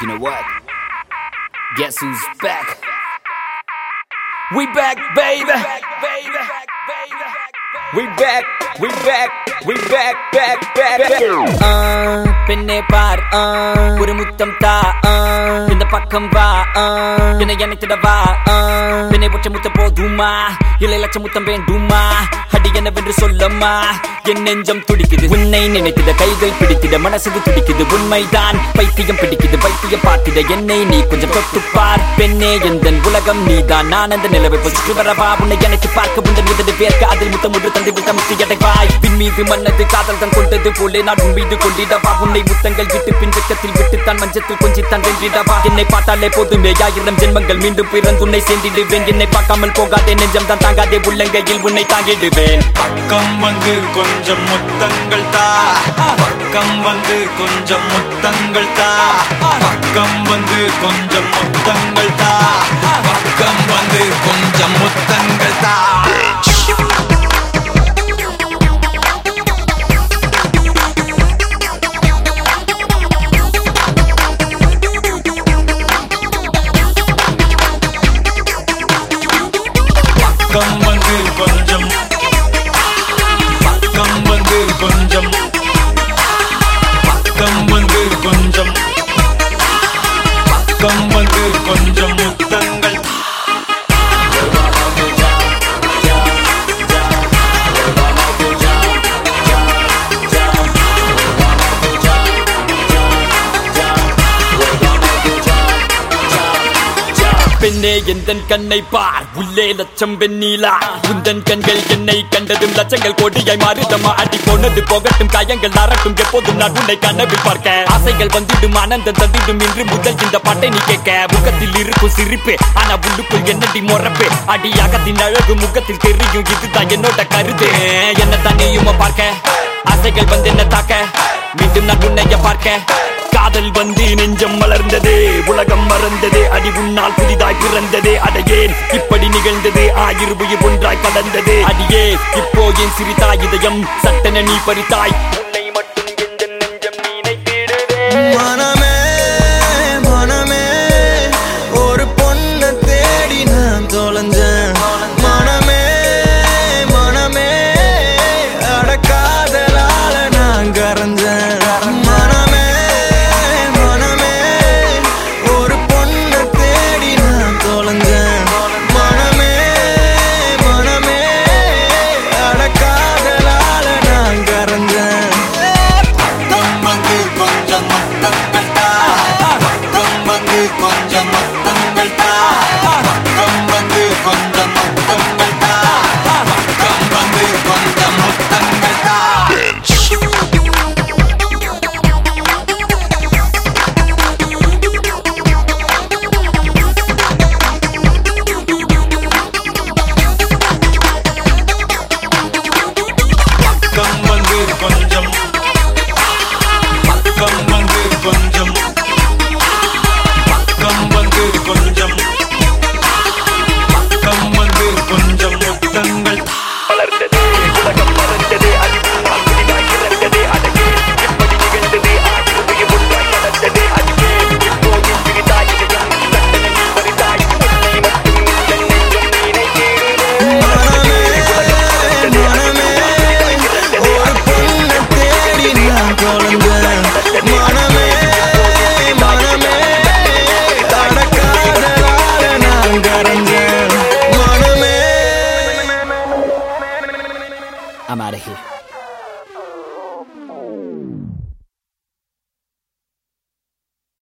You know what? Guess who's back? We back, baby. We back, we back, we back, back, back. Ah, uh, பெண்ணே பார் ஆ, ஒரு முத்தம் தா ஆ, இந்த பக்கம் வா ஆ, என்னை அணைத்திட வா ஆ, பெண்ணை ஒற்றை முத்தம் போதுமா இல்லை லட்சம் முத்தம் வேண்டுமா அடி என்னவென்று சொல்லம்மா என் நெஞ்சம் துடிக்குது உன்னை நினைத்திட கைகள் பிடித்திட மனசுக்கு துடிக்குது உண்மைதான். பைத்தியம் பிடிக்குது பைத்தியம் பார்த்திட என்னை நீ கொஞ்சம் தொட்டு பார். பெண்ணே எந்த உலகம் நீதான். நான் அந்த நிலவை சுற்றி வரவா? உன்னை எனக்கு பார்க்க உந்தன் இதழ் பேர்க்க அதில் முத்தம் ஒன்று தந்து விட்ட முத்தி எடைவாய் பின் மீது மன்னது காதல் தான் கொண்டது போலே நான் உன் மீது கொண்டிடவா? உன்னை முத்தங்கள் விட்டு பின் வெக்கத்தில் விட்டு தான் மஞ்சத்தில் கொஞ்சித்தான் வென்றிடவா? என்னை பார்த்தாலே போதுமே ஆயிரம் ஜென்மங்கள் மீண்டும் பிறந்து உன்னை சேர்ந்திடுவேன். என்னை பார்க்காமல் போகாதே நெஞ்சம் தான் தாங்காதே உள்ளங்கையில் உன்னை தாங்கிடுவேன். பக்கம் வந்து கொஞ்சம் முத்தங்கள் தா. பக்கம் வந்து கொஞ்சம் முத்தங்கள் தா. பக்கம் வந்து கொஞ்சம் முத்தங்கள் தா. பக்கம் வந்து கொஞ்சம் முத்தங்கள் தா. come பெண்ணே எந்தன் கண்ணை பார். உள்ளே லட்சம் வெண்ணீலா. உந்தன் கண்கள் என்னை கண்டதும் லட்சங்கள் கோடியாய் மாறுதம்மா அடி போனது போகட்டும் காயங்கள் நாரட்டும். எப்போதும் நான் உன்னை கனவில் பார்க்க. ஆசைகள் வந்துடும் ஆனந்தம் தந்திடும். இன்று முதல் இந்த பாட்டை நீ கேட்க. முகத்தில் இருக்கும் சிரிப்பு ஆனா உள்ளுக்குள் என்னடி மொறப்பு அடியாகத்தின் அழகு முகத்தில் தெரியும் இதுதான் என்னோட கருத்து. என்ன தண்ணியுமா பார்க்க? ஆசைகள் வந்து என்ன தாக்க. மீண்டும் நான் உன்னைய பார்க்க. காதல் வந்து நெஞ்சம் மலர்ந்தது உலகம் மறந்தது அடி உன்னால் புதிதாய் பிறந்தது அடையேன் இப்படி நிகழ்ந்தது? ஆயிரு உயிர் ஒன்றாய் கலந்தது அடியே இப்போ என் சிறிதாய் இதயம் சட்டன நீ பறித்தாய். I'm out of here.